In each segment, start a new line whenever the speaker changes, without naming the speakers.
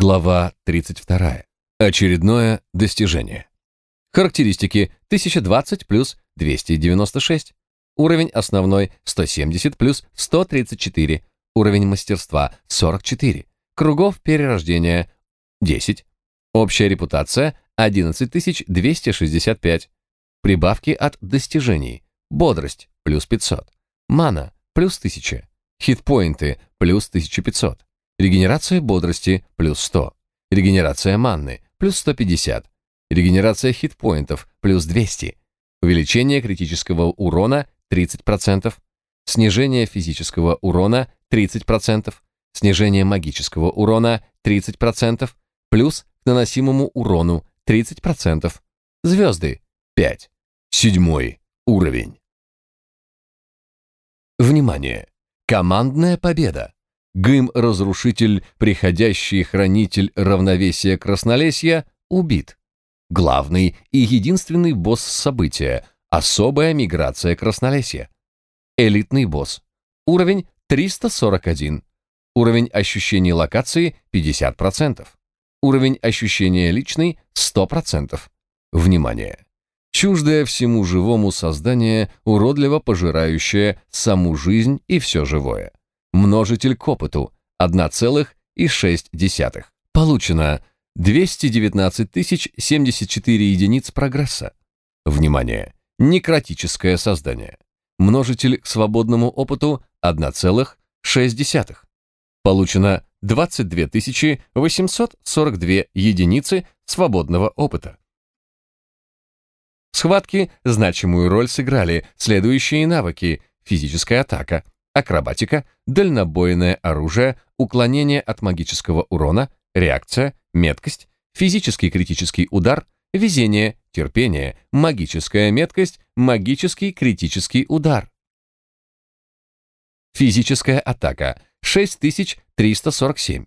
Глава 32. Очередное достижение. Характеристики 1020 плюс 296. Уровень основной 170 плюс 134. Уровень мастерства 44. Кругов перерождения 10. Общая репутация 11265. Прибавки от достижений. Бодрость плюс 500. Мана плюс 1000. Хитпоинты плюс 1500. Регенерация бодрости плюс 100. Регенерация манны плюс 150. Регенерация хитпоинтов плюс 200. Увеличение критического урона 30%. Снижение физического урона 30%. Снижение магического урона 30%. Плюс к наносимому урону 30%. Звезды 5. Седьмой уровень. Внимание! Командная победа! Гым-разрушитель, приходящий хранитель равновесия Краснолесья, убит. Главный и единственный босс события – особая миграция Краснолесья. Элитный босс. Уровень 341. Уровень ощущений локации 50%. Уровень ощущения личный 100%. Внимание! Чуждое всему живому создание, уродливо пожирающее саму жизнь и все живое множитель к опыту 1,6. Получено 219 074 единиц прогресса. Внимание! Некротическое создание. Множитель к свободному опыту 1,6. Получено 22 842 единицы свободного опыта. В схватке значимую роль сыграли следующие навыки физическая атака, акробатика, дальнобойное оружие, уклонение от магического урона, реакция, меткость, физический критический удар, везение, терпение, магическая меткость, магический критический удар. Физическая атака 6347.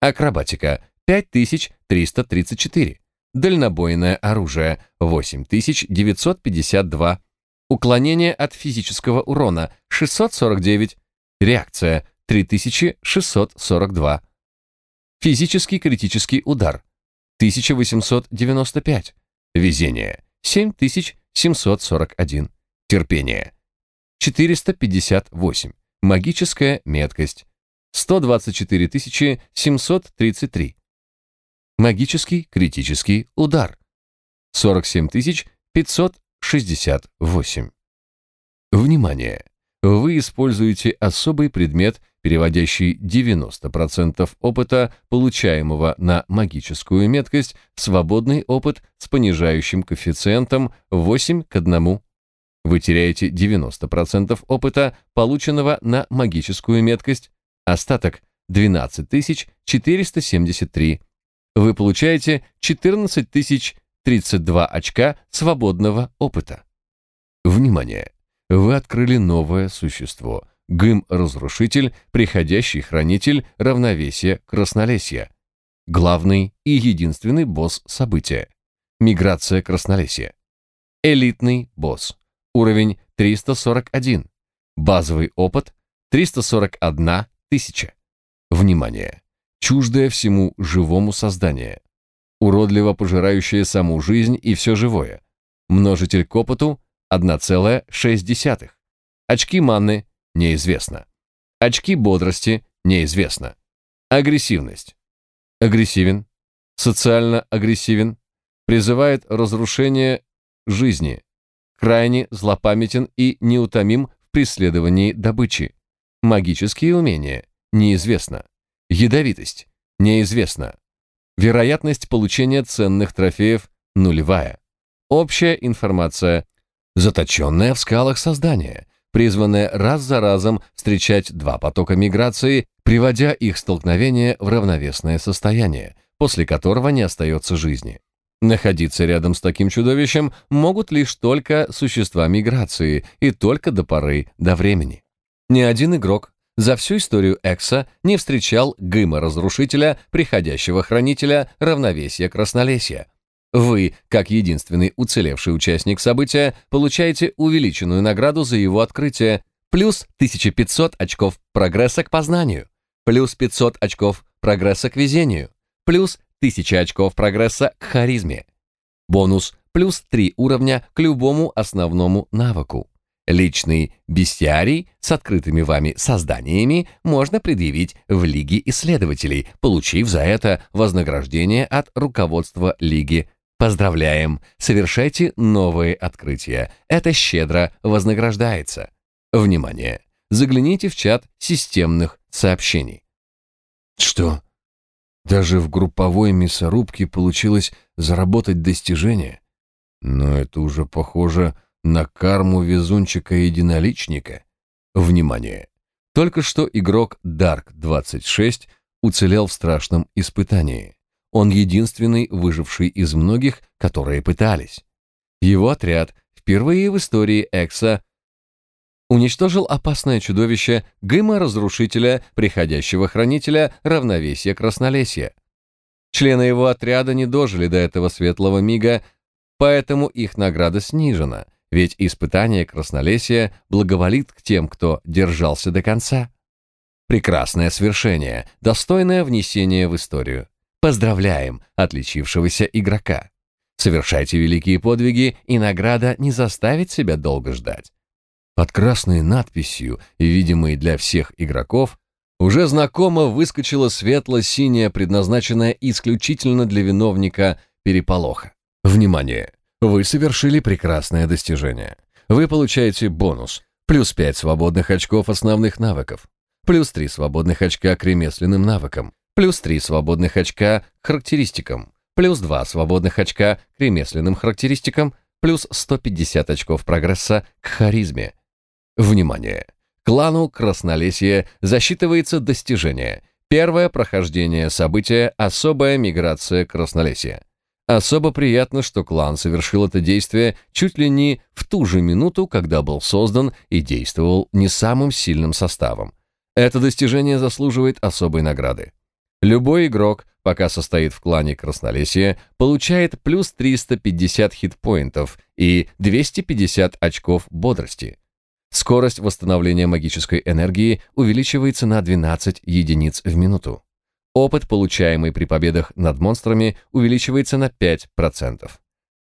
Акробатика 5334. Дальнобойное оружие 8952. Уклонение от физического урона 649. Реакция 3642. Физический критический удар 1895. Везение 7741. Терпение 458. Магическая меткость 124 733. Магический критический удар 47 500 68. Внимание! Вы используете особый предмет, переводящий 90% опыта, получаемого на магическую меткость, в свободный опыт с понижающим коэффициентом 8 к 1. Вы теряете 90% опыта, полученного на магическую меткость, остаток 12473. Вы получаете 14000 32 очка свободного опыта. Внимание! Вы открыли новое существо. Гым-разрушитель, приходящий хранитель равновесия Краснолесья. Главный и единственный босс события. Миграция Краснолесья. Элитный босс. Уровень 341. Базовый опыт 341 тысяча. Внимание! Чуждое всему живому созданию уродливо пожирающее саму жизнь и все живое. Множитель к опыту 1,6. Очки манны неизвестно. Очки бодрости неизвестно. Агрессивность. Агрессивен. Социально агрессивен. Призывает разрушение жизни. Крайне злопамятен и неутомим в преследовании добычи. Магические умения неизвестно. Ядовитость неизвестно. Вероятность получения ценных трофеев нулевая. Общая информация. Заточенная в скалах создание, призванное раз за разом встречать два потока миграции, приводя их столкновение в равновесное состояние, после которого не остается жизни. Находиться рядом с таким чудовищем могут лишь только существа миграции и только до поры до времени. Ни один игрок за всю историю Экса не встречал гыма-разрушителя, приходящего хранителя равновесия краснолесья. Вы, как единственный уцелевший участник события, получаете увеличенную награду за его открытие, плюс 1500 очков прогресса к познанию, плюс 500 очков прогресса к везению, плюс 1000 очков прогресса к харизме. Бонус плюс 3 уровня к любому основному навыку. Личный бестиарий с открытыми вами созданиями можно предъявить в Лиге исследователей, получив за это вознаграждение от руководства Лиги. Поздравляем! Совершайте новые открытия. Это щедро вознаграждается. Внимание! Загляните в чат системных сообщений.
Что? Даже в групповой мясорубке получилось заработать достижение? Но это уже похоже на карму везунчика-единоличника. Внимание! Только что игрок Dark26 уцелел в страшном испытании. Он единственный выживший из многих, которые пытались. Его отряд впервые в истории Экса уничтожил опасное чудовище Гыма-разрушителя, приходящего хранителя равновесия Краснолесья. Члены его отряда не дожили до этого светлого мига, поэтому их награда снижена, ведь испытание краснолесия благоволит к тем, кто держался до конца. Прекрасное свершение, достойное внесения в историю. Поздравляем отличившегося игрока. Совершайте великие подвиги, и награда не заставит себя долго ждать. Под красной надписью, видимой для всех игроков, уже знакомо выскочила светло-синяя, предназначенная исключительно для виновника переполоха. Внимание! Вы совершили прекрасное достижение. Вы получаете бонус. Плюс 5 свободных очков основных навыков. Плюс 3 свободных очка к ремесленным навыкам. Плюс 3 свободных очка к характеристикам. Плюс 2 свободных очка к ремесленным характеристикам. Плюс 150 очков прогресса к харизме. Внимание! Клану Краснолесье засчитывается достижение. Первое прохождение события «Особая миграция Краснолесья». Особо приятно, что клан совершил это действие чуть ли не в ту же минуту, когда был создан и действовал не самым сильным составом. Это достижение заслуживает особой награды. Любой игрок, пока состоит в клане Краснолесье, получает плюс 350 хитпоинтов и 250 очков бодрости. Скорость восстановления магической энергии увеличивается на 12 единиц в минуту. Опыт, получаемый при победах над монстрами, увеличивается на 5%.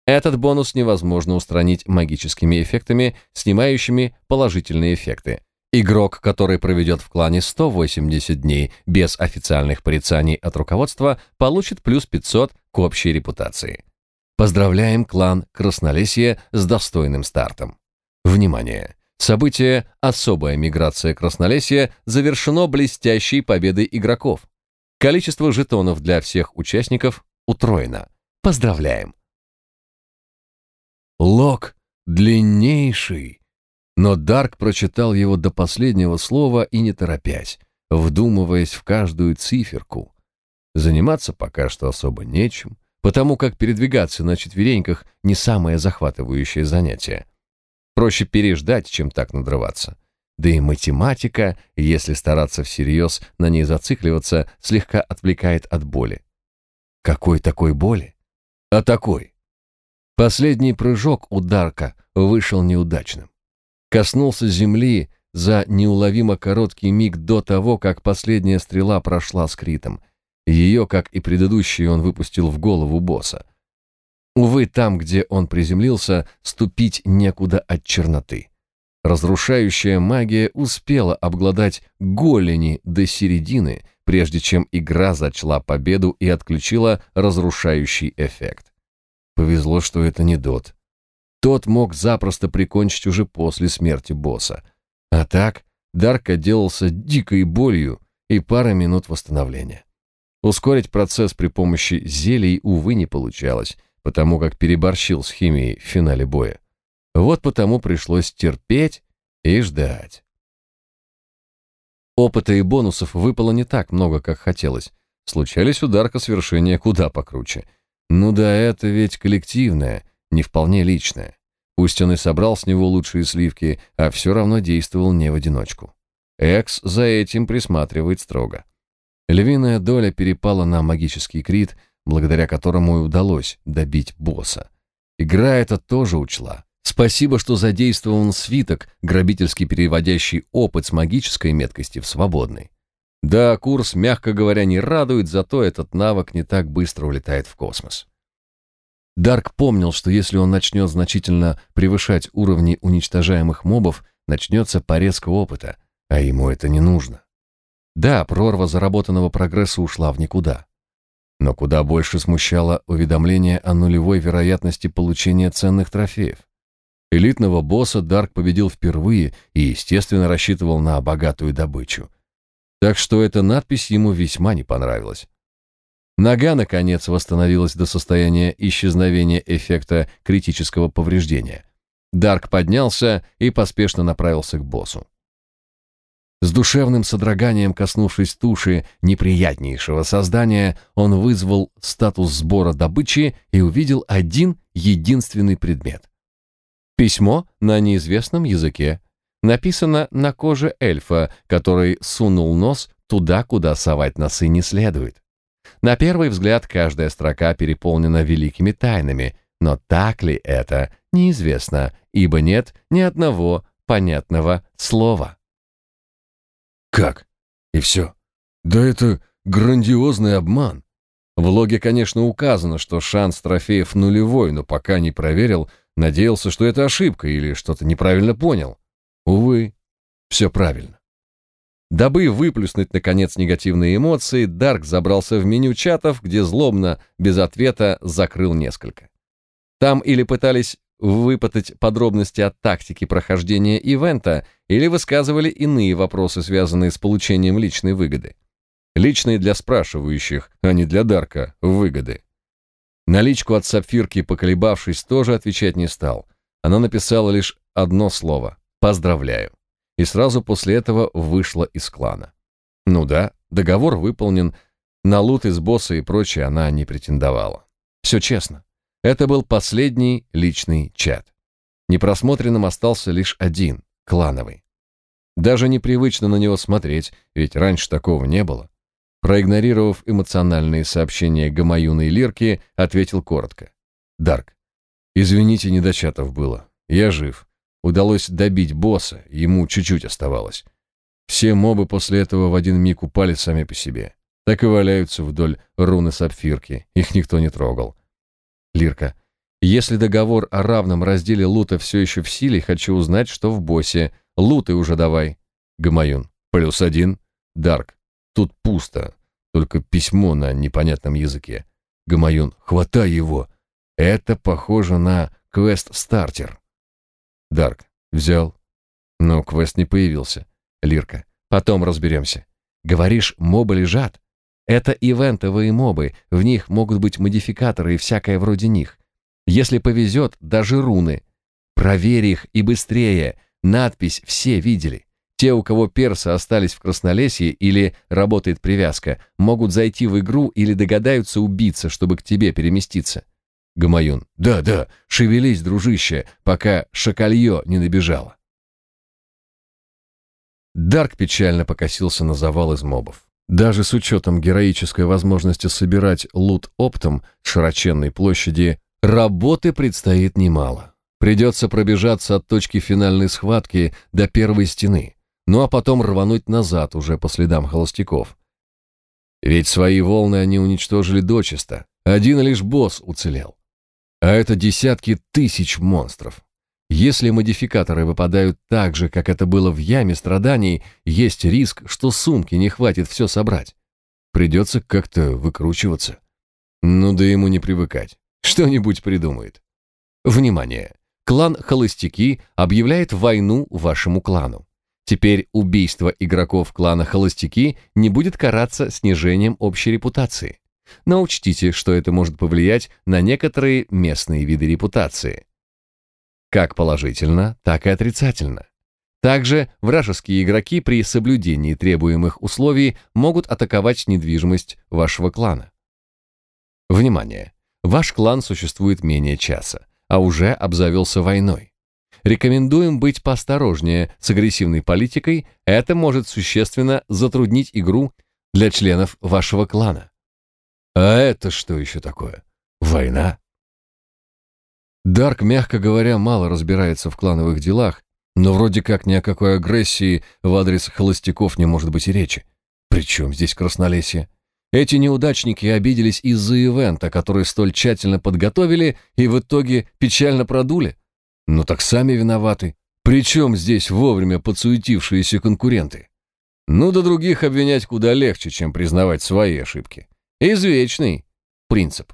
Этот бонус невозможно устранить магическими эффектами, снимающими положительные эффекты. Игрок, который проведет в клане 180 дней без официальных порицаний от руководства, получит плюс 500 к общей репутации. Поздравляем клан Краснолесье с достойным стартом. Внимание! Событие «Особая миграция Краснолесья» завершено блестящей победой игроков. Количество жетонов для всех участников утроено. Поздравляем! Лог длиннейший. Но Дарк прочитал его до последнего слова и не торопясь, вдумываясь в каждую циферку. Заниматься пока что особо нечем, потому как передвигаться на четвереньках не самое захватывающее занятие. Проще переждать, чем так надрываться. Да и математика, если стараться всерьез на ней зацикливаться, слегка отвлекает от боли. Какой такой боли? А такой. Последний прыжок у Дарка вышел неудачным. Коснулся земли за неуловимо короткий миг до того, как последняя стрела прошла с критом. Ее, как и предыдущие, он выпустил в голову босса. Увы, там, где он приземлился, ступить некуда от черноты. Разрушающая магия успела обглодать голени до середины, прежде чем игра зачла победу и отключила разрушающий эффект. Повезло, что это не Дот. Тот мог запросто прикончить уже после смерти босса. А так Дарк отделался дикой болью и пара минут восстановления. Ускорить процесс при помощи зелий, увы, не получалось, потому как переборщил с химией в финале боя. Вот потому пришлось терпеть и ждать. Опыта и бонусов выпало не так много, как хотелось. Случались ударка свершения куда покруче. Ну да, это ведь коллективное, не вполне личное. Пусть он и собрал с него лучшие сливки, а все равно действовал не в одиночку. Экс за этим присматривает строго. Львиная доля перепала на магический крит, благодаря которому и удалось добить босса. Игра это тоже учла. Спасибо, что задействован свиток, грабительски переводящий опыт с магической меткости в свободный.
Да, курс, мягко говоря, не радует, зато этот навык не так быстро улетает в космос. Дарк помнил, что если он начнет значительно превышать уровни уничтожаемых мобов, начнется порезка опыта, а ему это не нужно. Да, прорва заработанного прогресса ушла в никуда. Но куда больше смущало уведомление о нулевой вероятности получения ценных трофеев. Элитного босса Дарк победил впервые и, естественно, рассчитывал на богатую добычу. Так что эта надпись ему весьма не понравилась. Нога, наконец, восстановилась до состояния исчезновения эффекта критического повреждения. Дарк поднялся и поспешно направился к боссу. С душевным содроганием коснувшись туши неприятнейшего создания, он вызвал статус сбора добычи и увидел один единственный предмет. Письмо на неизвестном языке. Написано на коже эльфа, который сунул нос туда, куда совать носы не следует. На первый взгляд каждая строка переполнена великими тайнами, но так ли это, неизвестно, ибо нет ни одного понятного слова.
Как? И все? Да это грандиозный обман.
В логе, конечно, указано, что шанс трофеев нулевой, но пока не проверил, надеялся, что это ошибка или что-то неправильно понял. Увы, все правильно. Дабы выплюснуть, наконец, негативные эмоции, Дарк забрался в меню чатов, где злобно, без ответа, закрыл несколько. Там или пытались выпытать подробности о тактике прохождения ивента, или высказывали иные вопросы, связанные с получением личной выгоды. Личные для спрашивающих, а не для Дарка, выгоды. Наличку от сапфирки, поколебавшись, тоже отвечать не стал. Она написала лишь одно слово «Поздравляю» и сразу после этого вышла из клана. Ну да, договор выполнен, на лут из босса и прочее она не претендовала. Все честно. Это был последний личный чат. Непросмотренным остался лишь один, клановый. Даже непривычно на него смотреть, ведь раньше такого не было. Проигнорировав эмоциональные сообщения Гамаюна и Лирки, ответил коротко. «Дарк, извините, не до чатов было. Я жив. Удалось добить босса, ему чуть-чуть оставалось. Все мобы после этого в один миг упали сами по себе. Так и валяются вдоль руны сапфирки, их никто не трогал. Лирка, если договор о равном разделе лута все еще в силе, хочу узнать, что в боссе. Луты уже давай. Гамаюн, плюс один. Дарк, тут пусто, только письмо на непонятном языке. Гамаюн, хватай его. Это похоже на квест-стартер. Дарк. Взял. Но квест не появился. Лирка. Потом разберемся. Говоришь, мобы лежат? Это ивентовые мобы, в них могут быть модификаторы и всякое вроде них. Если повезет, даже руны. Проверь их и быстрее. Надпись все видели. Те, у кого персы остались в Краснолесье или работает привязка, могут зайти в игру или догадаются убиться, чтобы к тебе переместиться. Гамаюн. Да, да, шевелись, дружище, пока шакалье не набежало. Дарк печально покосился на завал из мобов. Даже с учетом героической возможности собирать лут оптом широченной площади, работы предстоит немало. Придется пробежаться от точки финальной схватки до первой стены, ну а потом рвануть назад уже по следам холостяков. Ведь свои волны они уничтожили дочисто, один лишь босс уцелел. А это десятки тысяч монстров. Если модификаторы выпадают так же, как это было в яме страданий, есть риск, что сумки не хватит все собрать. Придется как-то выкручиваться. Ну да ему не привыкать. Что-нибудь придумает. Внимание! Клан Холостяки объявляет войну вашему клану. Теперь убийство игроков клана Холостяки не будет караться снижением общей репутации. Но учтите, что это может повлиять на некоторые местные виды репутации. Как положительно, так и отрицательно. Также вражеские игроки при соблюдении требуемых условий могут атаковать недвижимость вашего клана. Внимание! Ваш клан существует менее часа, а уже обзавелся войной. Рекомендуем быть поосторожнее с агрессивной политикой, это может существенно затруднить игру для членов вашего клана. А это что еще такое? Война? Дарк, мягко говоря, мало разбирается в клановых делах, но вроде как ни о какой агрессии в адрес холостяков не может быть и речи.
При чем здесь краснолесье? Эти неудачники обиделись из-за ивента, который столь тщательно подготовили и в итоге печально продули. Ну так сами виноваты. Причем здесь вовремя подсуетившиеся конкуренты? Ну, до других обвинять куда легче, чем признавать свои ошибки. Извечный принцип.